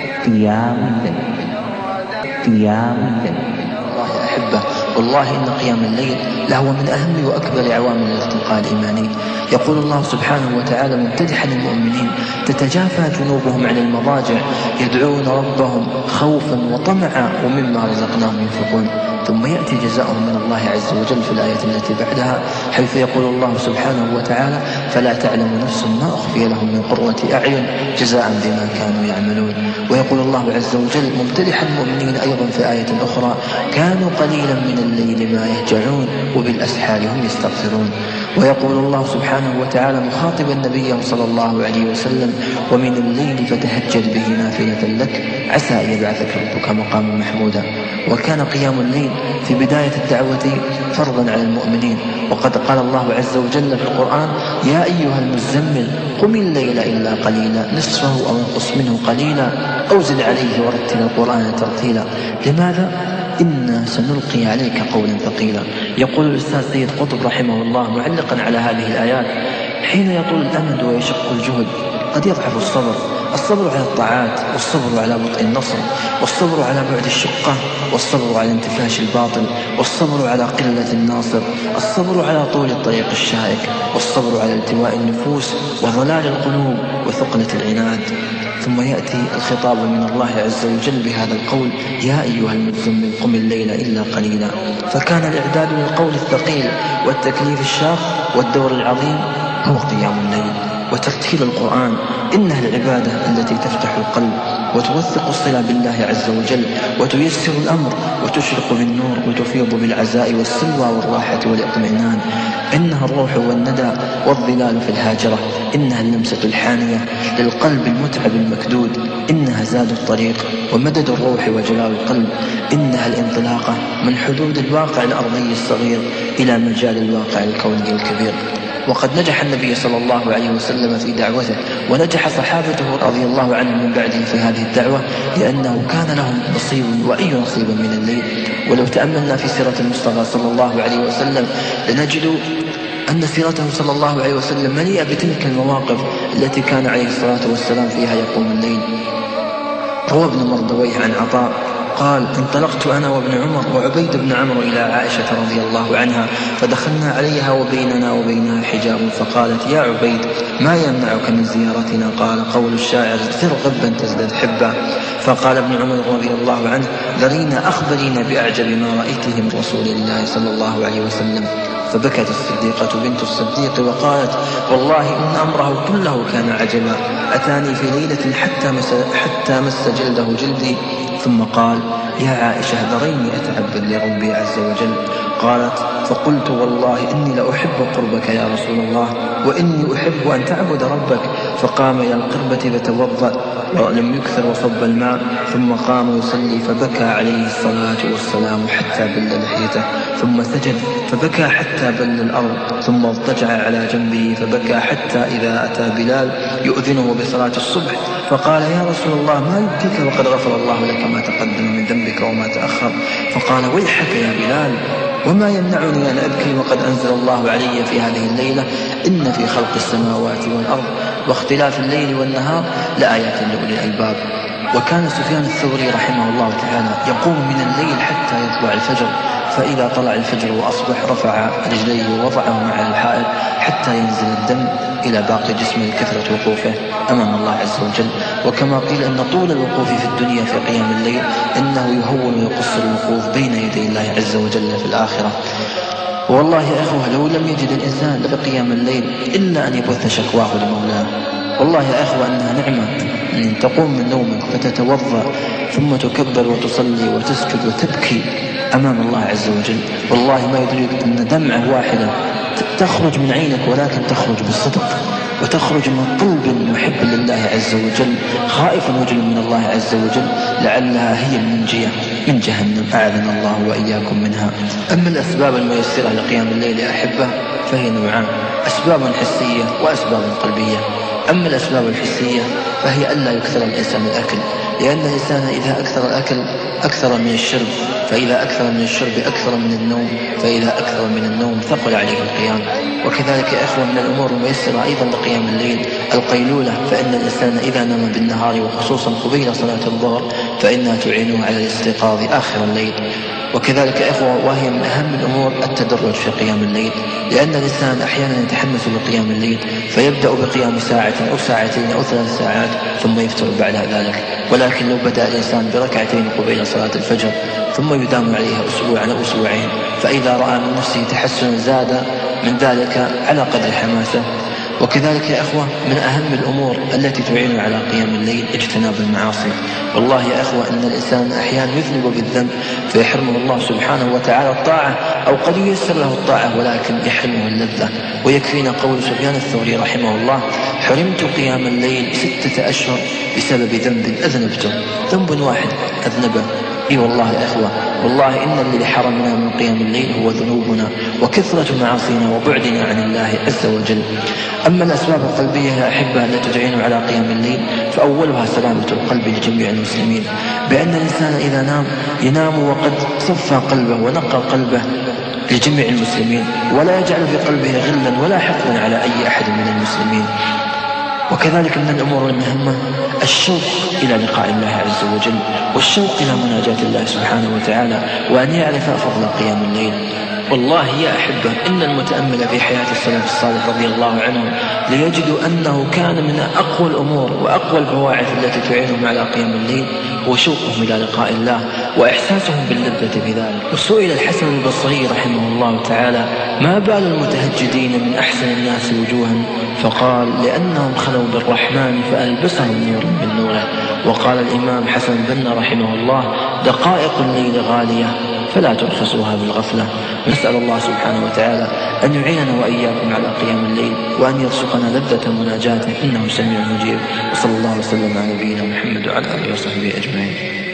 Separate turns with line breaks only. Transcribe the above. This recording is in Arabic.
قيام الليل. قيام الليل.
والله يا أحبة والله إن قيام الليل لهو من أهم وأكبر عوامل الارتقاء الإيماني. يقول الله سبحانه وتعالى ممتدحا المؤمنين تتجافى جنوبهم عن المضاجع يدعون ربهم خوفا وطمعا ومما رزقناهم ينفقون. ثم يأتي جزاؤهم من الله عز وجل في الآية التي بعدها حيث يقول الله سبحانه وتعالى فلا تعلم نفس ما أخفي لهم من قرة أعين جزاء بما كانوا يعملون. ويقول الله عز وجل ممتدحا المؤمنين أيضا في آية أخرى كانوا قليلا من الليل ما يهجعون وبالأسحار هم يستغفرون. ويقول الله سبحانه وتعالى مخاطبا نبيه صلى الله عليه وسلم ومن الليل فتهجد به نافلة لك عسى أن يبعثك ربك مقاما محمودا. وكان قيام الليل في بداية الدعوة فرضا على المؤمنين. وقد قال الله عز وجل في القرآن يا أيها المزمل قم الليل إلا قليلا نصفه أو انقص منه قليلا أو زد عليه ورتل القرآن ترتيلا. لماذا؟ إنا سنلقي عليك قولا ثقيلا. يقول الأستاذ سيد قطب رحمه الله معلقا على هذه الآيات حين يطول الأمد ويشق الجهد قد يضعف الصبر. الصبر على الطاعات والصبر على بطء النصر والصبر على بعد الشقة والصبر على انتفاش الباطل والصبر على قلة الناصر الصبر على طول الطريق الشائك والصبر على التواء النفوس وضلال القلوب وثقلة العناد. ثم يأتي الخطاب من الله عز وجل بهذا القول يا أيها المزمل قم الليل إلا قليلا. فكان الإعداد للقول الثقيل والتكليف الشاق والدور العظيم هو قيام الليل وترتيل القرآن. إنها العبادة التي تفتح القلب. وتوثق الصلة بالله عز وجل وتيسر الأمر وتشرق بالنور وتفيض بالعزاء والسلوى والراحة والإطمئنان. إنها الروح والندى والظلال في الهاجرة. إنها اللمسة الحانية للقلب المتعب المكدود. إنها زاد الطريق ومدد الروح وجلال القلب. إنها الانطلاقة من حدود الواقع الأرضي الصغير إلى مجال الواقع الكوني الكبير. وقد نجح النبي صلى الله عليه وسلم في دعوته ونجح صحابته رضي الله عنهم من بعده في هذه الدعوة لأنه كان لهم نصيب وأي نصيب من الليل. ولو تأملنا في سيرة المصطفى صلى الله عليه وسلم لنجد أن سيرته صلى الله عليه وسلم مليئة بتلك المواقف التي كان عليه الصلاة والسلام فيها يقوم الليل. روى ابن مردويه عن عطاء قال انطلقت أنا وابن عمر وعبيد بن عمرو إلى عائشة رضي الله عنها فدخلنا عليها وبيننا وبينها حجاب فقالت يا عبيد ما يمنعك من زيارتنا؟ قال قول الشاعر زر غبا تزداد حبا. فقال ابن عمر رضي الله عنه ذرينا أخبرينا بأعجب ما رأيته من رسول الله صلى الله عليه وسلم. فبكت الصديقة بنت الصديق وقالت والله إن أمره كله كان عجبا أتاني في ليلة حتى مس, حتى مس جلده جلدي. ثم قال يا عائشة ذريني أتعبد لربي عز وجل. قالت فقلت والله إني لأحب قربك يا رسول الله وإني أحب أن تعبد ربك. فقام إلى القربة فتوضأ ولم يكثر وصب الماء ثم قام يصلي فبكى عليه الصلاة والسلام حتى بل لحيته ثم سجد فبكى حتى بل الأرض ثم اضطجع على جنبه فبكى حتى إذا أتى بلال يؤذنه بصلاة الصبح. فقال يا رسول الله ما يبكيك وقد غفر الله لك ما تقدم من ذنبك وما تأخر؟ فقال ويحك يا بلال. وما يمنعني أن أبكي وقد أنزل الله علي في هذه الليلة إن في خلق السماوات والأرض واختلاف الليل والنهار لآيات لأولي الألباب. وكان سفيان الثوري رحمه الله تعالى يقوم من الليل حتى يطلع الفجر فإذا طلع الفجر وأصبح رفع رجليه ووضعهما على الحائط حتى ينزل الدم إلى باقي جسمه لكثرة وقوفه أمام الله عز وجل. وكما قيل أن طول الوقوف في الدنيا في قيام الليل إنه يهون ويقصر الوقوف بين يدي الله عز وجل في الآخرة. والله يا إخوة لو لم يجد الإنسان لقيام الليل إلا أن يبث شكواه لمولاه. والله يا إخوة أنها نعمة. أن تقوم من نومك فتتوضأ ثم تكبر وتصلي وتسجد وتبكي أمام الله عز وجل. والله ما يدريك أن دمعة واحدة تخرج من عينك ولكن تخرج بالصدق وتخرج من قلب محب لله عز وجل خائف وجل من الله عز وجل لعلها هي المنجية من جهنم. أعاذنا الله وإياكم منها. أما الأسباب الميسرة لقيام الليل يا أحبة فهي نوعان أسباب حسية وأسباب قلبية. أما الأسباب الحسية فهي ألا يكثر الإنسان الأكل لأن الإنسان إذا أكثر الأكل أكثر من الشرب فإذا أكثر من الشرب أكثر من النوم فإذا أكثر من النوم ثقل عليه القيام. وكذلك يا إخوة من الأمور الميسرة أيضا لقيام الليل القيلولة فإن الإنسان إذا نام بالنهار وخصوصا قبيل صلاة الظهر فإنها تعينه على الاستيقاظ آخر الليل. وكذلك إخوة وهي من أهم الأمور التدرج في قيام الليل لأن الإنسان أحيانا يتحمس لقيام الليل فيبدأ بقيام ساعة أو ساعتين أو ثلاث ساعات ثم يفتر بعد ذلك. ولكن لو بدأ الإنسان بركعتين قبيل صلاة الفجر ثم يدام عليها أسبوعا أو أسبوعين فإذا رأى من نفسه تحسن زاد من ذلك على قدر حماسه. وكذلك يا أخوة من أهم الأمور التي تعين على قيام الليل اجتناب المعاصي. والله يا أخوة أن الإنسان أحيانا يذنب بالذنب فيحرمه الله سبحانه وتعالى الطاعة أو قد ييسر له الطاعة ولكن يحرمه اللذة. ويكفينا قول سفيان الثوري رحمه الله حرمت قيام الليل ستة أشهر بسبب ذنب أذنبته. ذنب واحد أذنبه. إي والله يا أخوة والله إن الذي حرمنا من قيام الليل هو ذنوبنا وكثرة معاصينا وبعدنا عن الله عز وجل. أما الأسباب القلبية يا أحبة التي تعين على قيام الليل فأولها سلامة القلب لجميع المسلمين. بأن الإنسان إذا نام ينام وقد صفى قلبه ونقى قلبه لجميع المسلمين ولا يجعل في قلبه غلا ولا حقدا على أي أحد من المسلمين. وكذلك من الأمور المهمة الشوق إلى لقاء الله عز وجل والشوق إلى مناجاة الله سبحانه وتعالى وأن يعرف فضل قيام الليل. والله يا أحبة إن المتأمل في حياة السلف الصالح رضي الله عنهم ليجدوا أنه كان من أقوى الأمور وأقوى البواعث التي تعينهم على قيام الليل وشوقهم إلى لقاء الله وإحساسهم باللذة بذلك. وسئل الحسن البصري رحمه الله تعالى ما بال المتهجدين من أحسن الناس وجوها؟ فقال لأنهم خلوا بالرحمن فألبسهم نور من نوره وقال الإمام حسن بن رحمه الله دقائق الليل غالية فلا ترخصوها بالغفلة. نسأل الله سبحانه وتعالى أن يعيننا وإياكم على قيام الليل وأن يرزقنا لذة مناجاته إنه سميع مجيب. وصلى الله وسلم على نبينا محمد وعلى آله وصحبه أجمعين.